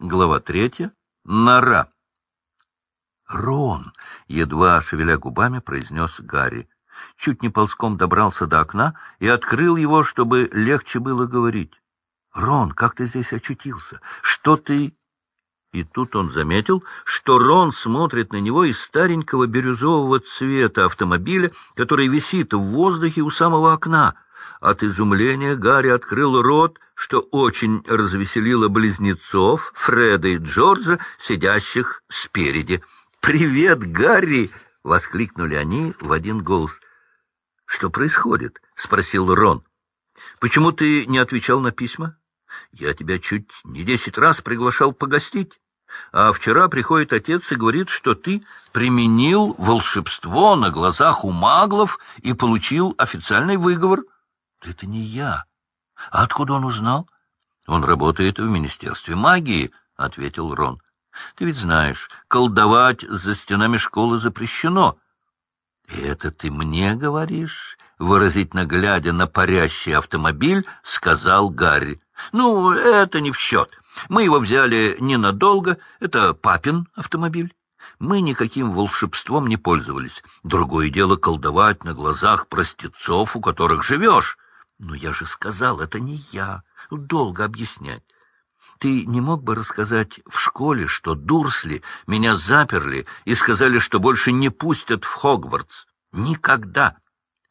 Глава третья. Нора. «Рон!» — едва шевеля губами произнес Гарри. Чуть не ползком добрался до окна и открыл его, чтобы легче было говорить. «Рон, как ты здесь очутился? Что ты...» И тут он заметил, что Рон смотрит на него из старенького бирюзового цвета автомобиля, который висит в воздухе у самого окна. От изумления Гарри открыл рот, что очень развеселило близнецов Фреда и Джорджа, сидящих спереди. «Привет, Гарри!» — воскликнули они в один голос. «Что происходит?» — спросил Рон. «Почему ты не отвечал на письма? Я тебя чуть не десять раз приглашал погостить». А вчера приходит отец и говорит, что ты применил волшебство на глазах у маглов и получил официальный выговор. Это не я. А откуда он узнал? Он работает в Министерстве магии, — ответил Рон. Ты ведь знаешь, колдовать за стенами школы запрещено. — Это ты мне говоришь? — выразительно глядя на парящий автомобиль, сказал Гарри. — Ну, это не в счет. Мы его взяли ненадолго. Это папин автомобиль. Мы никаким волшебством не пользовались. Другое дело колдовать на глазах простецов, у которых живешь. Но я же сказал, это не я. Долго объяснять. Ты не мог бы рассказать в школе, что Дурсли меня заперли и сказали, что больше не пустят в Хогвартс? Никогда.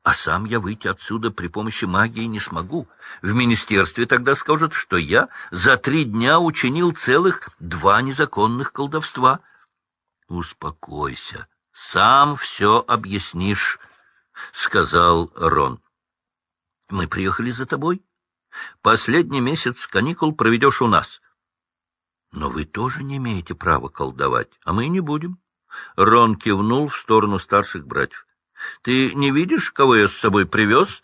А сам я выйти отсюда при помощи магии не смогу. В министерстве тогда скажут, что я за три дня учинил целых два незаконных колдовства. Успокойся, сам все объяснишь, — сказал Рон. Мы приехали за тобой. Последний месяц каникул проведешь у нас. Но вы тоже не имеете права колдовать, а мы не будем. Рон кивнул в сторону старших братьев. Ты не видишь, кого я с собой привез?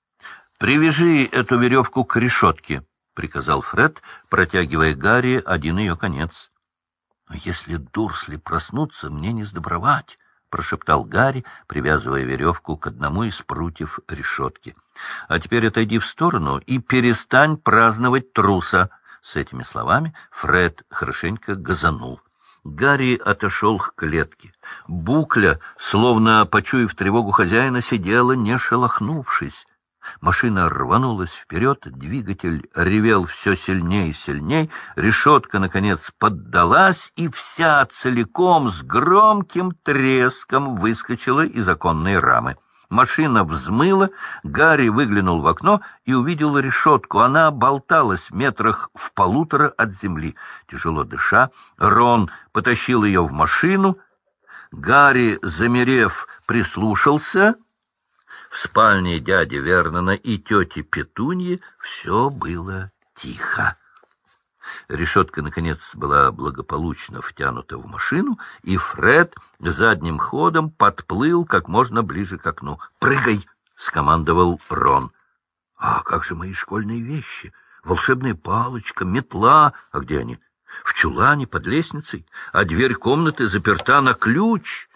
— Привяжи эту веревку к решетке, — приказал Фред, протягивая Гарри один ее конец. — Но если Дурсли проснутся, мне не сдобровать, — прошептал Гарри, привязывая веревку к одному из прутьев решетки. — А теперь отойди в сторону и перестань праздновать труса. С этими словами Фред хорошенько газанул. Гарри отошел к клетке. Букля, словно почуяв тревогу хозяина, сидела, не шелохнувшись. Машина рванулась вперед, двигатель ревел все сильнее и сильнее, решетка, наконец, поддалась, и вся целиком с громким треском выскочила из оконной рамы. Машина взмыла, Гарри выглянул в окно и увидел решетку. Она болталась метрах в полутора от земли. Тяжело дыша, Рон потащил ее в машину. Гарри, замерев, прислушался. В спальне дяди Вернона и тети Петуньи все было тихо. Решетка, наконец, была благополучно втянута в машину, и Фред задним ходом подплыл как можно ближе к окну. «Прыгай!» — скомандовал Рон. «А как же мои школьные вещи? Волшебная палочка, метла. А где они? В чулане под лестницей, а дверь комнаты заперта на ключ».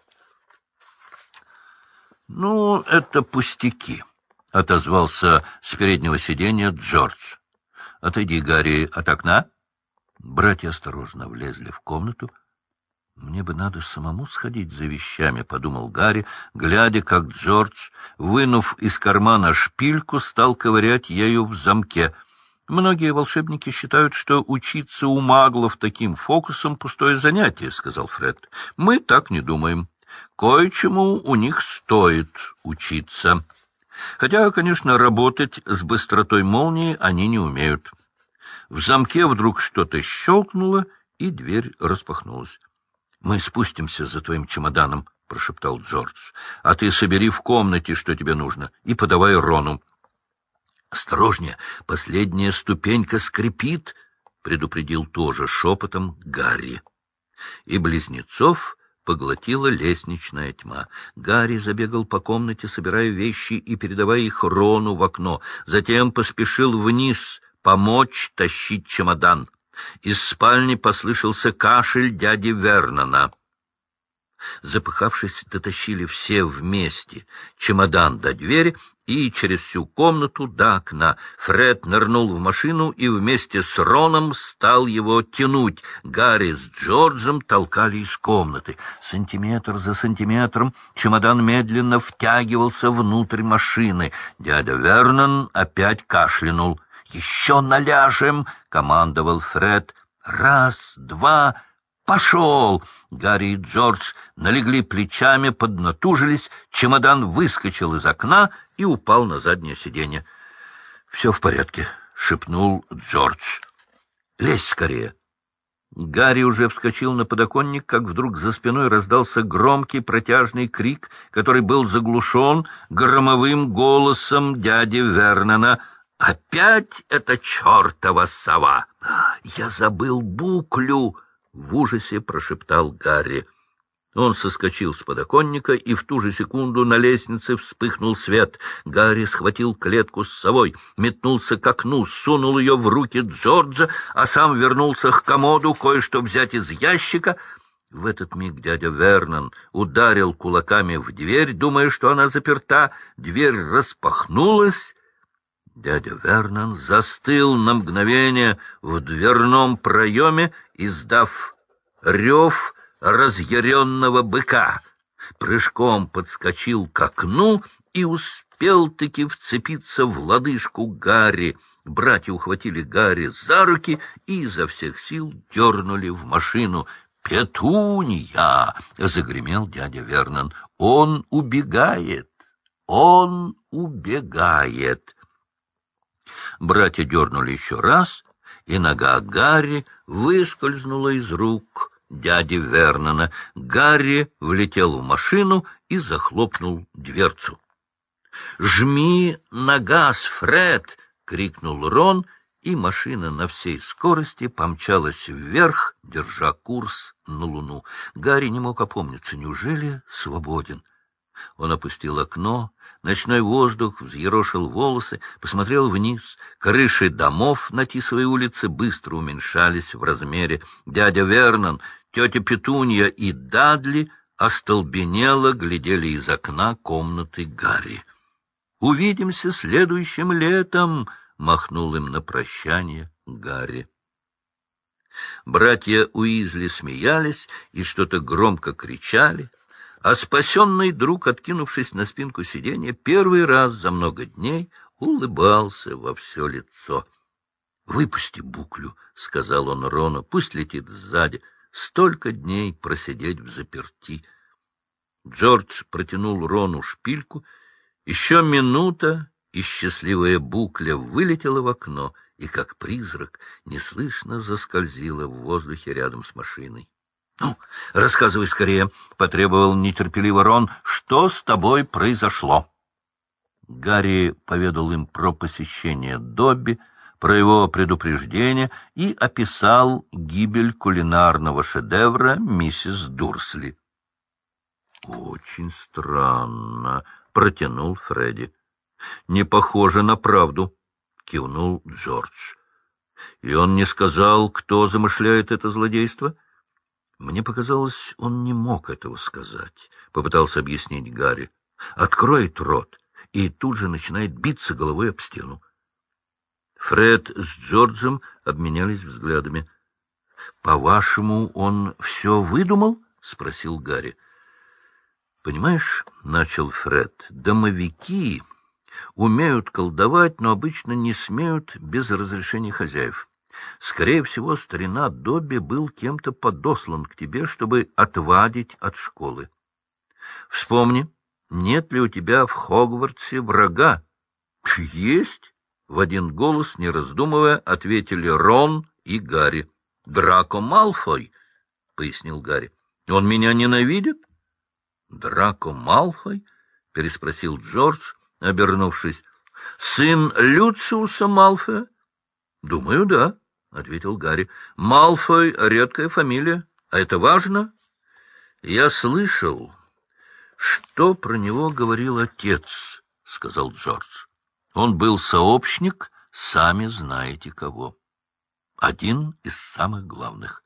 «Ну, это пустяки», — отозвался с переднего сиденья Джордж. «Отойди, Гарри, от окна». Братья осторожно влезли в комнату. «Мне бы надо самому сходить за вещами», — подумал Гарри, глядя, как Джордж, вынув из кармана шпильку, стал ковырять ею в замке. «Многие волшебники считают, что учиться у маглов таким фокусом — пустое занятие», — сказал Фред. «Мы так не думаем. Кое-чему у них стоит учиться. Хотя, конечно, работать с быстротой молнии они не умеют». В замке вдруг что-то щелкнуло, и дверь распахнулась. — Мы спустимся за твоим чемоданом, — прошептал Джордж. — А ты собери в комнате, что тебе нужно, и подавай Рону. — Осторожнее, последняя ступенька скрипит, — предупредил тоже шепотом Гарри. И близнецов поглотила лестничная тьма. Гарри забегал по комнате, собирая вещи и передавая их Рону в окно. Затем поспешил вниз помочь тащить чемодан. Из спальни послышался кашель дяди Вернона. Запыхавшись, дотащили все вместе чемодан до двери и через всю комнату до окна. Фред нырнул в машину и вместе с Роном стал его тянуть. Гарри с Джорджем толкали из комнаты. Сантиметр за сантиметром чемодан медленно втягивался внутрь машины. Дядя Вернон опять кашлянул. «Еще наляжем!» — командовал Фред. «Раз, два...» «Пошел!» Гарри и Джордж налегли плечами, поднатужились, чемодан выскочил из окна и упал на заднее сиденье. «Все в порядке», — шепнул Джордж. «Лезь скорее!» Гарри уже вскочил на подоконник, как вдруг за спиной раздался громкий протяжный крик, который был заглушен громовым голосом дяди Вернона. «Опять эта чертова сова! Я забыл буклю!» — в ужасе прошептал Гарри. Он соскочил с подоконника, и в ту же секунду на лестнице вспыхнул свет. Гарри схватил клетку с совой, метнулся к окну, сунул ее в руки Джорджа, а сам вернулся к комоду кое-что взять из ящика. В этот миг дядя Вернон ударил кулаками в дверь, думая, что она заперта. Дверь распахнулась. Дядя Вернон застыл на мгновение в дверном проеме, издав рев разъяренного быка, прыжком подскочил к окну и успел-таки вцепиться в лодыжку Гарри. Братья ухватили Гарри за руки и изо всех сил дернули в машину. «Петунья!» — загремел дядя Вернон. «Он убегает! Он убегает!» Братья дернули еще раз, и нога Гарри выскользнула из рук дяди Вернона. Гарри влетел в машину и захлопнул дверцу. «Жми на газ, Фред!» — крикнул Рон, и машина на всей скорости помчалась вверх, держа курс на луну. Гарри не мог опомниться. Неужели свободен? Он опустил окно, Ночной воздух взъерошил волосы, посмотрел вниз. Крыши домов на Тисовой улице быстро уменьшались в размере. Дядя Вернон, тетя Петунья и Дадли остолбенело глядели из окна комнаты Гарри. «Увидимся следующим летом!» — махнул им на прощание Гарри. Братья Уизли смеялись и что-то громко кричали а спасенный друг, откинувшись на спинку сиденья, первый раз за много дней улыбался во все лицо. — Выпусти буклю, — сказал он Рону, — пусть летит сзади. Столько дней просидеть в заперти. Джордж протянул Рону шпильку. Еще минута, и счастливая букля вылетела в окно и, как призрак, неслышно заскользила в воздухе рядом с машиной. — Ну, рассказывай скорее, — потребовал нетерпеливо Рон, — что с тобой произошло? Гарри поведал им про посещение Добби, про его предупреждение и описал гибель кулинарного шедевра миссис Дурсли. — Очень странно, — протянул Фредди. — Не похоже на правду, — кивнул Джордж. — И он не сказал, кто замышляет это злодейство? — мне показалось, он не мог этого сказать, — попытался объяснить Гарри. Откроет рот и тут же начинает биться головой об стену. Фред с Джорджем обменялись взглядами. — По-вашему, он все выдумал? — спросил Гарри. — Понимаешь, — начал Фред, — домовики умеют колдовать, но обычно не смеют без разрешения хозяев. Скорее всего, старина Добби был кем-то подослан к тебе, чтобы отвадить от школы. Вспомни, нет ли у тебя в Хогвартсе врага? — Есть, — в один голос, не раздумывая, ответили Рон и Гарри. — Драко Малфой, — пояснил Гарри. — Он меня ненавидит? — Драко Малфой? — переспросил Джордж, обернувшись. — Сын Люциуса Малфоя? — Думаю, да. — ответил Гарри. — Малфой — редкая фамилия. А это важно? — Я слышал, что про него говорил отец, — сказал Джордж. Он был сообщник, сами знаете кого. Один из самых главных.